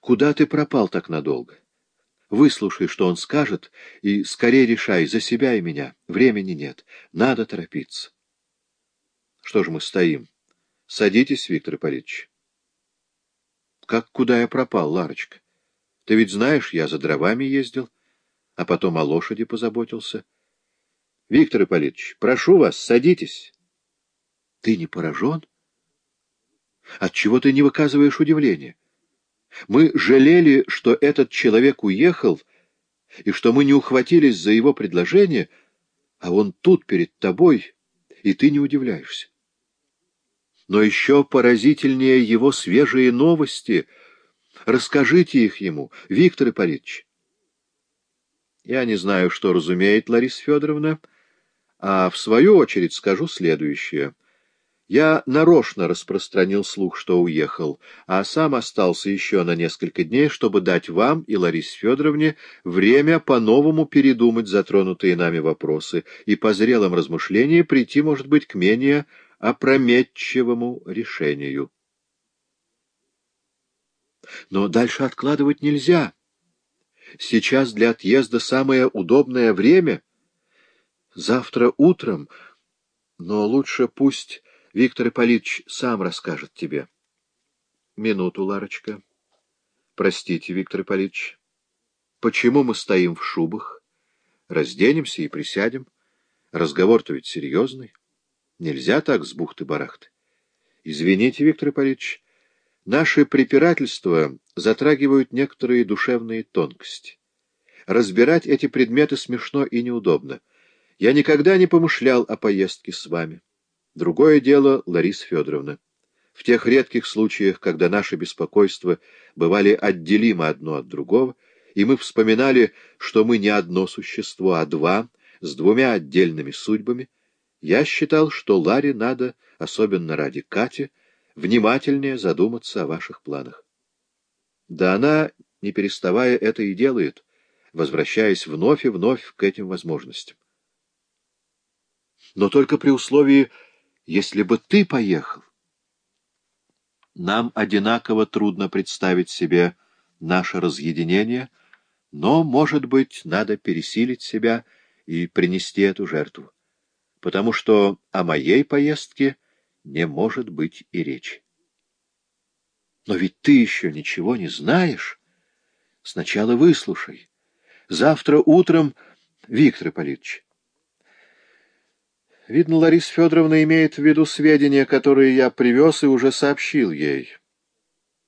Куда ты пропал так надолго? Выслушай, что он скажет, и скорее решай за себя и меня. Времени нет. Надо торопиться. Что же мы стоим? Садитесь, Виктор Ипполитович. Как куда я пропал, Ларочка? Ты ведь знаешь, я за дровами ездил, а потом о лошади позаботился. Виктор Ипполитович, прошу вас, садитесь. Ты не поражен? Отчего ты не выказываешь удивления? Мы жалели, что этот человек уехал, и что мы не ухватились за его предложение, а он тут перед тобой, и ты не удивляешься. Но еще поразительнее его свежие новости. Расскажите их ему, Виктор Ипполитович. Я не знаю, что разумеет Лариса Федоровна, а в свою очередь скажу следующее — я нарочно распространил слух, что уехал, а сам остался еще на несколько дней, чтобы дать вам и Ларисе Федоровне время по-новому передумать затронутые нами вопросы и по зрелом размышлении прийти, может быть, к менее опрометчивому решению. Но дальше откладывать нельзя. Сейчас для отъезда самое удобное время. Завтра утром, но лучше пусть Виктор Ипполитович сам расскажет тебе. Минуту, Ларочка. Простите, Виктор Ипполитович. Почему мы стоим в шубах? Разденемся и присядем. Разговор-то ведь серьезный. Нельзя так с бухты-барахты. Извините, Виктор Ипполитович, наши препирательства затрагивают некоторые душевные тонкости. Разбирать эти предметы смешно и неудобно. Я никогда не помышлял о поездке с вами. Другое дело Лариса Федоровна. В тех редких случаях, когда наши беспокойства бывали отделимы одно от другого, и мы вспоминали, что мы не одно существо, а два, с двумя отдельными судьбами, я считал, что Ларе надо, особенно ради Кати, внимательнее задуматься о ваших планах. Да она, не переставая, это и делает, возвращаясь вновь и вновь к этим возможностям. Но только при условии, если бы ты поехал. Нам одинаково трудно представить себе наше разъединение, но, может быть, надо пересилить себя и принести эту жертву, потому что о моей поездке не может быть и речи. Но ведь ты еще ничего не знаешь. Сначала выслушай. Завтра утром, Виктор Ипполитович, Видно, Лариса Федоровна имеет в виду сведения, которые я привез и уже сообщил ей.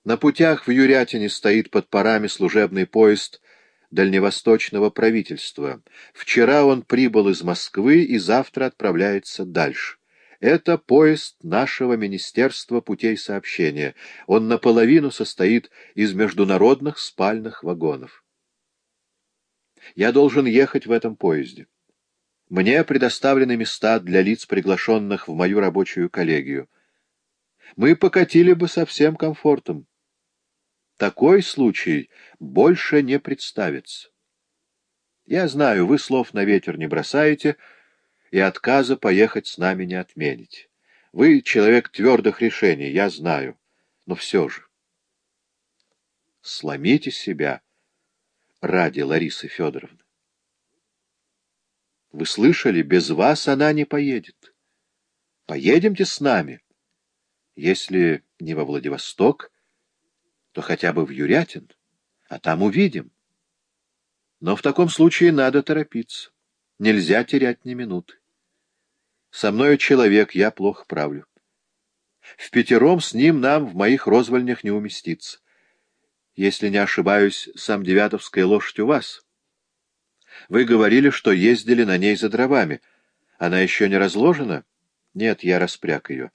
На путях в Юрятине стоит под парами служебный поезд дальневосточного правительства. Вчера он прибыл из Москвы и завтра отправляется дальше. Это поезд нашего Министерства путей сообщения. Он наполовину состоит из международных спальных вагонов. Я должен ехать в этом поезде. Мне предоставлены места для лиц, приглашенных в мою рабочую коллегию. Мы покатили бы со всем комфортом. Такой случай больше не представится. Я знаю, вы слов на ветер не бросаете и отказа поехать с нами не отмените. Вы человек твердых решений, я знаю, но все же. Сломите себя ради Ларисы Федоровны. Вы слышали, без вас она не поедет. Поедемте с нами. Если не во Владивосток, то хотя бы в Юрятин, а там увидим. Но в таком случае надо торопиться. Нельзя терять ни минуты. Со мною человек, я плохо правлю. В пятером с ним нам в моих розвольнях не уместиться. Если не ошибаюсь, сам Девятовская лошадь у вас — вы говорили, что ездили на ней за дровами. Она еще не разложена? Нет, я распряг ее.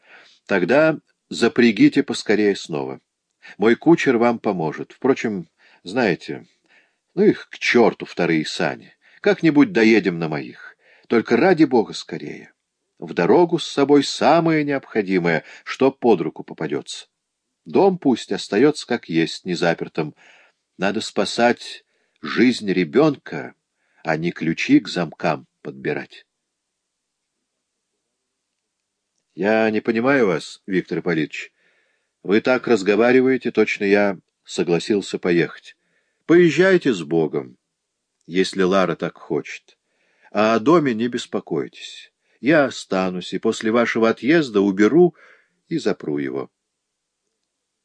Тогда запрягите поскорее снова. Мой кучер вам поможет. Впрочем, знаете, ну их к черту вторые сани. Как-нибудь доедем на моих. Только ради бога скорее. В дорогу с собой самое необходимое, что под руку попадется. Дом пусть остается как есть, незапертым. Надо спасать жизнь ребенка, а не ключи к замкам подбирать. Я не понимаю вас, Виктор Ипполитович. Вы так разговариваете, точно я согласился поехать. Поезжайте с Богом, если Лара так хочет. А о доме не беспокойтесь. Я останусь и после вашего отъезда уберу и запру его.